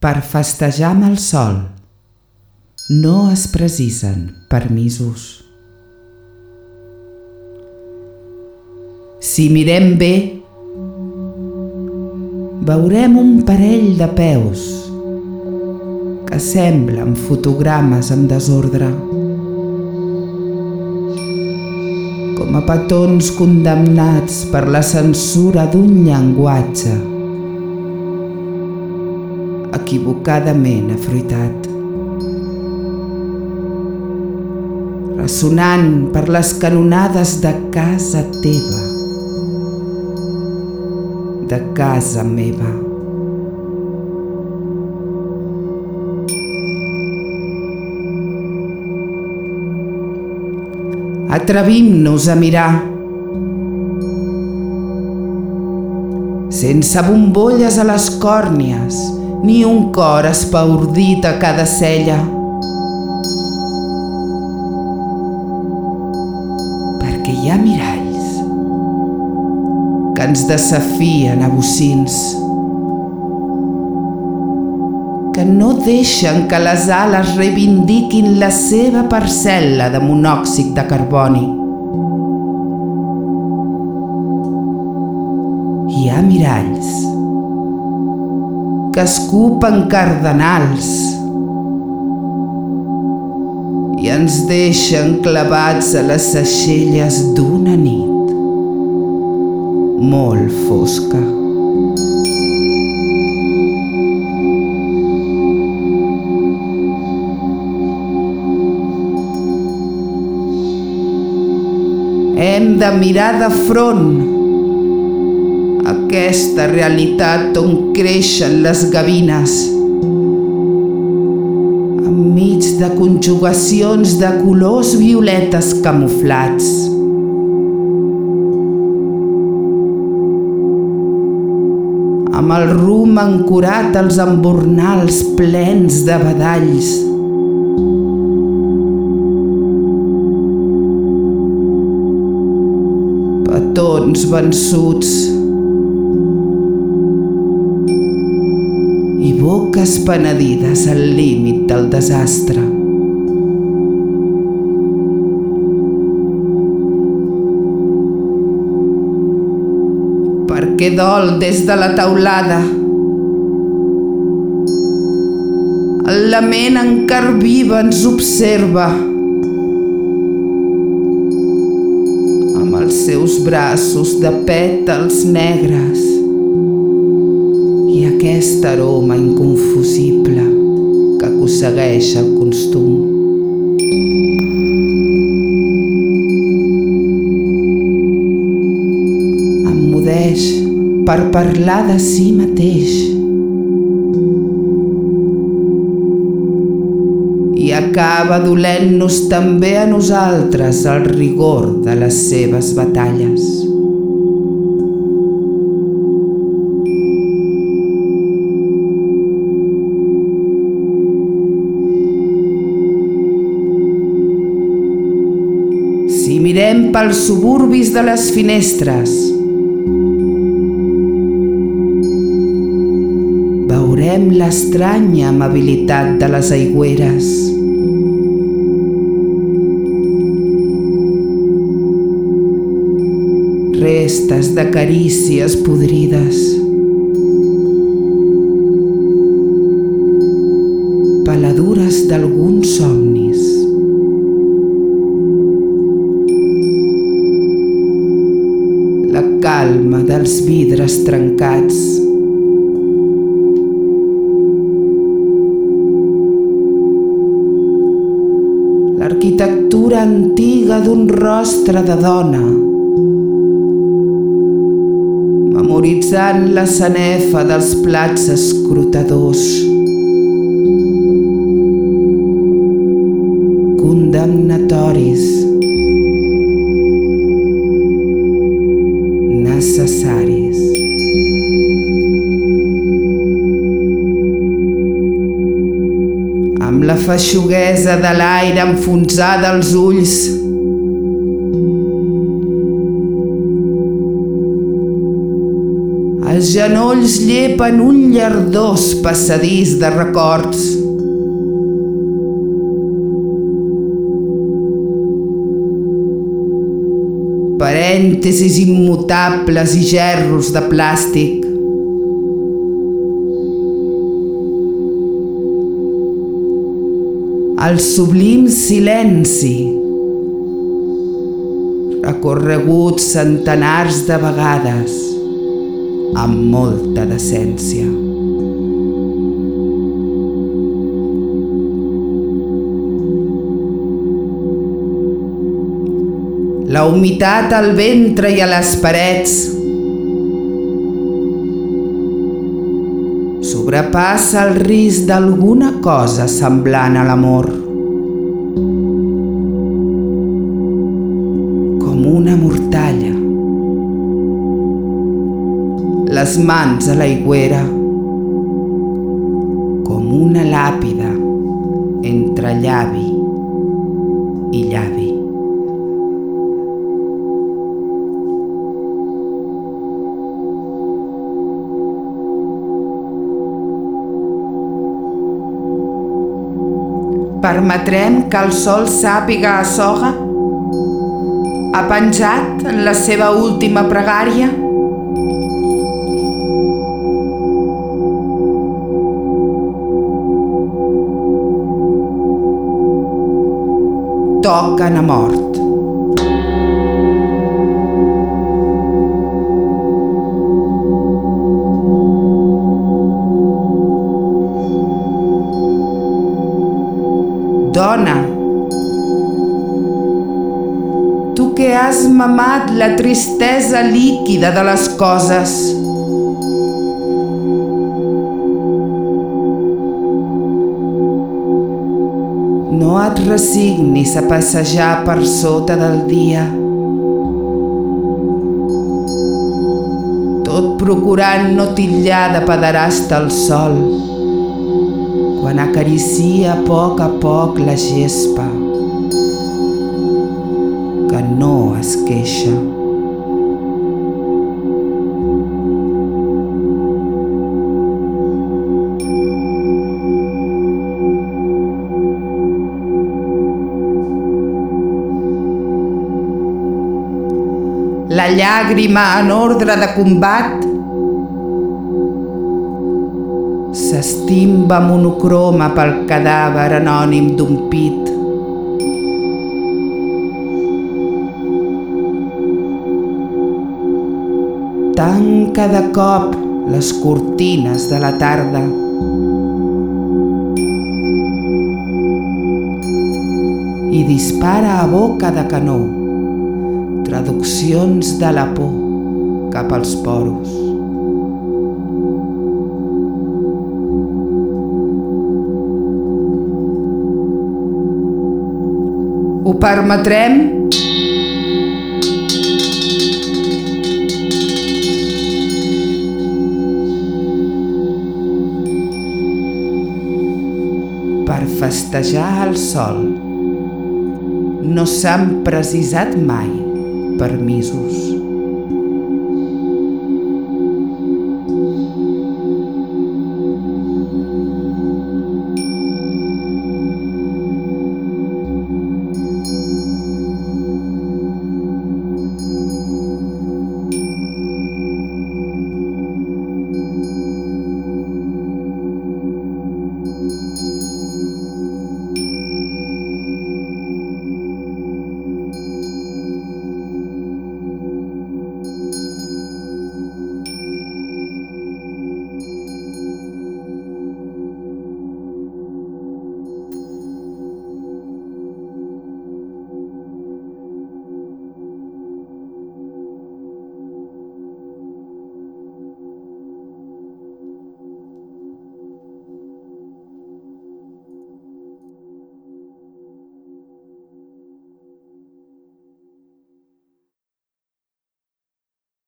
Per festejar amb el sol no es precisen permisos. Si mirem bé, veurem un parell de peus que semblen fotogrames en desordre. Com a petons condemnats per la censura d'un llenguatge equivocadament afruitat. Ressonant per les canonades de casa teva, de casa meva. Atrevim-nos a mirar sense bombolles a les còrnies, ni un cor espaordit a cada cella. Perquè hi ha miralls que ens desafien a bocins, que no deixen que les ales reivindiquin la seva parcel·la de monòxid de carboni. Hi ha miralls que escupen cardenals i ens deixen clavats a les aixelles d'una nit molt fosca. Hem de mirar de front aquesta realitat on creixen les gavines. Enmig de conjugacions de colors violetes camuflats. Amb el rum ancorat als embornals plens de badalls. Petons vençuts boques penedides al límit del desastre. Perquè dol des de la taulada. El lament encara viva ens observa. Amb els seus braços de pètals negres i aquest aroma inconfusible que aconsegueix el costum. Emmudeix per parlar de si mateix i acaba dolent-nos també a nosaltres el rigor de les seves batalles. Pels suburbis de les finestres, veurem l'estranya amabilitat de les aigüeres. Restes de carícies podrides. Peladures d'alguns somnis. Dels vidres trencats. L'arquitectura antiga d'un rostre de dona, memoritzant la sanefa dels plats escrutadors. Condemnatoris. Feixuguesa de l'aire enfonsada als ulls, els genolls llepen un llardós passadís de records. Parèntesis immutables i gerros de plàstic. El sublim silenci recorregut centenars de vegades amb molta decència. La humitat al ventre i a les parets sobrepassa el risc d'alguna cosa semblant a l'amor. Com una mortalla. Les mans a l'aigüera. Com una làpida entre llavi i llavi. Permetrem que el sol sàpiga a soga? Ha penjat en la seva última pregària? Toquen a mort. Dona, tu que has mamat la tristesa líquida de les coses, no et resignis a passejar per sota del dia, tot procurant no titllar de pederasta el sol quan acaricia a poc a poc la gespa que no es queixa. La llàgrima en ordre de combat s'estimba monocroma pel cadàver anònim d'un pit. Tanca de cop les cortines de la tarda. I dispara a boca de canó traduccions de la por cap als poros. Ho permetrem? Per festejar el sol no s'han precisat mai permisos.